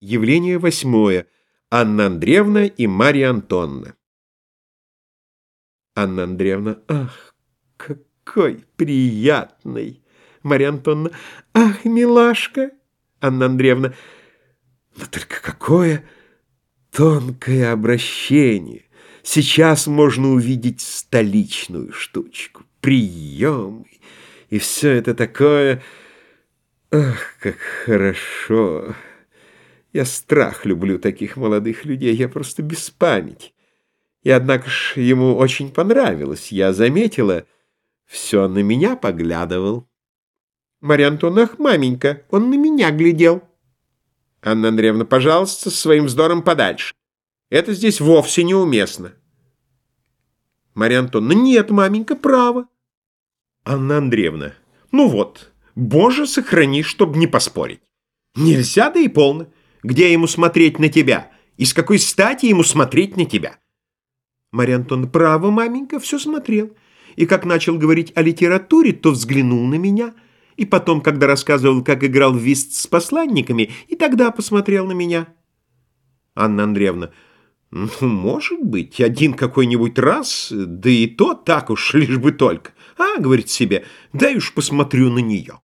Явление восьмое. Анна Андреевна и Марья Антонна. Анна Андреевна. Ах, какой приятный. Марья Антонна. Ах, милашка. Анна Андреевна. Но только какое тонкое обращение. Сейчас можно увидеть столичную штучку. Приемы. И все это такое... Ах, как хорошо. Я страх люблю таких молодых людей, я просто без памяти. И однако ж ему очень понравилось. Я заметила, все на меня поглядывал. Марья Антоновна, ах, маменька, он на меня глядел. Анна Андреевна, пожалуйста, своим вздором подальше. Это здесь вовсе неуместно. Марья Антоновна, нет, маменька, право. Анна Андреевна, ну вот, боже, сохрани, чтобы не поспорить. Нельзя, да и полно. Где ему смотреть на тебя? И с какой стати ему смотреть на тебя? Марья Антоновна, право, маменька, все смотрел. И как начал говорить о литературе, то взглянул на меня. И потом, когда рассказывал, как играл в вист с посланниками, и тогда посмотрел на меня. Анна Андреевна, ну, может быть, один какой-нибудь раз, да и то так уж, лишь бы только. А, говорит себе, дай уж посмотрю на нее.